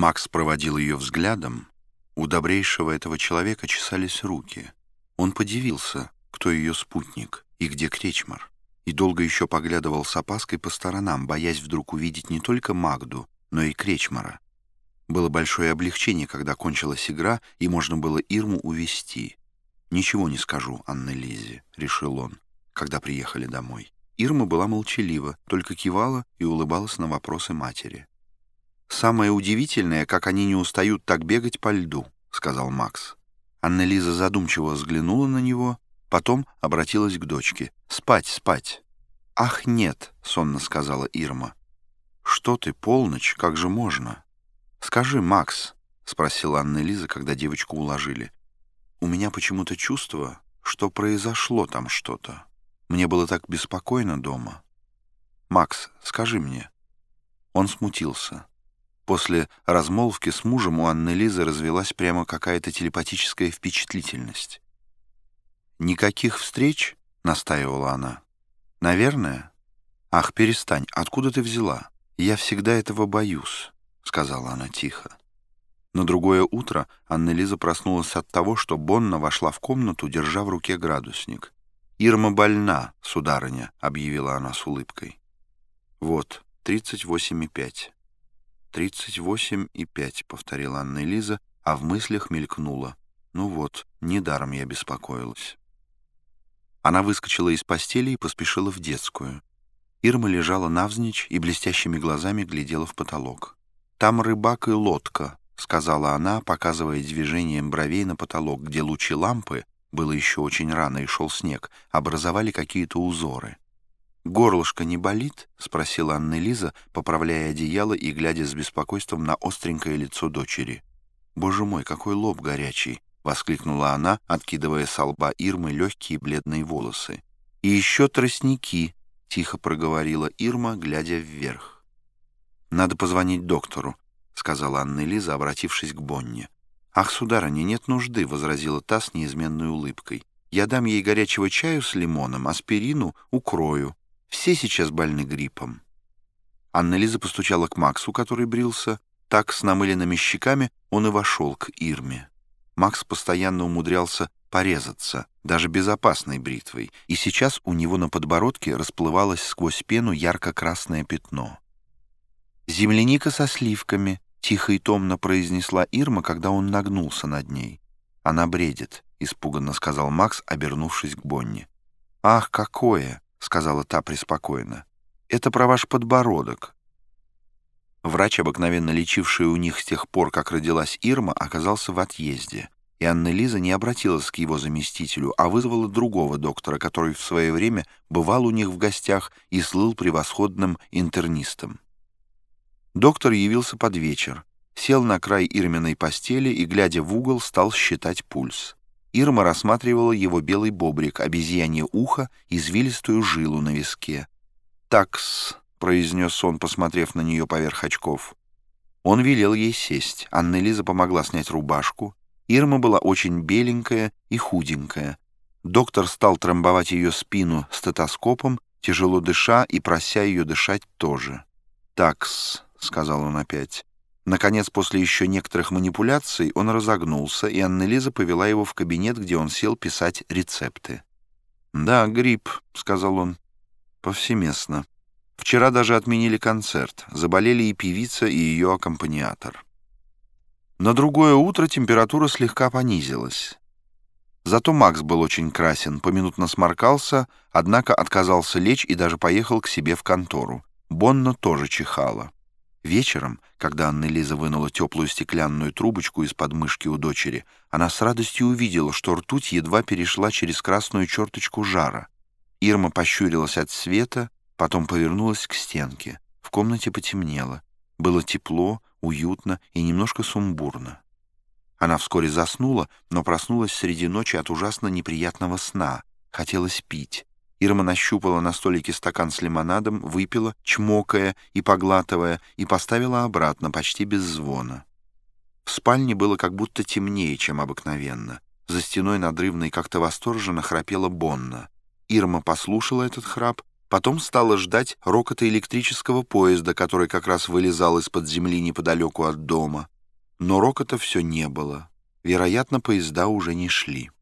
Макс проводил ее взглядом. У добрейшего этого человека чесались руки. Он подивился, кто ее спутник и где Кречмар, и долго еще поглядывал с опаской по сторонам, боясь вдруг увидеть не только Магду, но и Кречмара. Было большое облегчение, когда кончилась игра, и можно было Ирму увести. «Ничего не скажу, Анна Лизе», — решил он, когда приехали домой. Ирма была молчалива, только кивала и улыбалась на вопросы матери. «Самое удивительное, как они не устают так бегать по льду», — сказал Макс. Анна-Лиза задумчиво взглянула на него, потом обратилась к дочке. «Спать, спать!» «Ах, нет!» — сонно сказала Ирма. «Что ты, полночь, как же можно?» «Скажи, Макс», — спросила Анна-Лиза, когда девочку уложили. «У меня почему-то чувство, что произошло там что-то. Мне было так беспокойно дома. Макс, скажи мне». Он смутился. После размолвки с мужем у Анны Лизы развелась прямо какая-то телепатическая впечатлительность. «Никаких встреч?» — настаивала она. «Наверное?» «Ах, перестань, откуда ты взяла? Я всегда этого боюсь», — сказала она тихо. На другое утро Анна Лиза проснулась от того, что Бонна вошла в комнату, держа в руке градусник. «Ирма больна, сударыня», — объявила она с улыбкой. «Вот, тридцать восемь и пять». «Тридцать восемь и пять», — повторила Анна Лиза, а в мыслях мелькнула. «Ну вот, недаром я беспокоилась». Она выскочила из постели и поспешила в детскую. Ирма лежала навзничь и блестящими глазами глядела в потолок. «Там рыбак и лодка», — сказала она, показывая движением бровей на потолок, где лучи лампы, было еще очень рано и шел снег, образовали какие-то узоры. «Горлышко не болит?» — спросила Анна Лиза, поправляя одеяло и глядя с беспокойством на остренькое лицо дочери. «Боже мой, какой лоб горячий!» — воскликнула она, откидывая с лба Ирмы легкие бледные волосы. «И еще тростники!» — тихо проговорила Ирма, глядя вверх. «Надо позвонить доктору», — сказала Анна Лиза, обратившись к Бонне. «Ах, сударыня, нет нужды», — возразила та с неизменной улыбкой. «Я дам ей горячего чаю с лимоном, аспирину, укрою. Все сейчас больны гриппом». Анна-Лиза постучала к Максу, который брился. Так, с намыленными щеками, он и вошел к Ирме. Макс постоянно умудрялся порезаться, даже безопасной бритвой, и сейчас у него на подбородке расплывалось сквозь пену ярко-красное пятно. «Земляника со сливками», — тихо и томно произнесла Ирма, когда он нагнулся над ней. «Она бредит», — испуганно сказал Макс, обернувшись к Бонне. «Ах, какое!» — сказала та преспокойно. «Это про ваш подбородок». Врач, обыкновенно лечивший у них с тех пор, как родилась Ирма, оказался в отъезде, и Анна-Лиза не обратилась к его заместителю, а вызвала другого доктора, который в свое время бывал у них в гостях и слыл превосходным интернистом. Доктор явился под вечер, сел на край Ирминой постели и, глядя в угол, стал считать пульс. Ирма рассматривала его белый бобрик, обезьянье ухо, извилистую жилу на виске. «Такс», — произнес он, посмотрев на нее поверх очков. Он велел ей сесть. Анна-Лиза помогла снять рубашку. Ирма была очень беленькая и худенькая. Доктор стал трамбовать ее спину стетоскопом, тяжело дыша и прося ее дышать тоже. «Такс», — сказал он опять. Наконец, после еще некоторых манипуляций, он разогнулся, и Аннелиза повела его в кабинет, где он сел писать рецепты. «Да, грипп», — сказал он, — «повсеместно. Вчера даже отменили концерт, заболели и певица, и ее аккомпаниатор». На другое утро температура слегка понизилась. Зато Макс был очень красен, поминутно сморкался, однако отказался лечь и даже поехал к себе в контору. Бонна тоже чихала. Вечером, когда Анна-Лиза вынула теплую стеклянную трубочку из подмышки у дочери, она с радостью увидела, что ртуть едва перешла через красную черточку жара. Ирма пощурилась от света, потом повернулась к стенке. В комнате потемнело. Было тепло, уютно и немножко сумбурно. Она вскоре заснула, но проснулась среди ночи от ужасно неприятного сна. Хотелось пить. Ирма нащупала на столике стакан с лимонадом, выпила, чмокая и поглатывая, и поставила обратно, почти без звона. В спальне было как будто темнее, чем обыкновенно. За стеной надрывно и как-то восторженно храпела Бонна. Ирма послушала этот храп, Потом стала ждать рокота электрического поезда, который как раз вылезал из-под земли неподалеку от дома. Но рокота все не было. Вероятно, поезда уже не шли.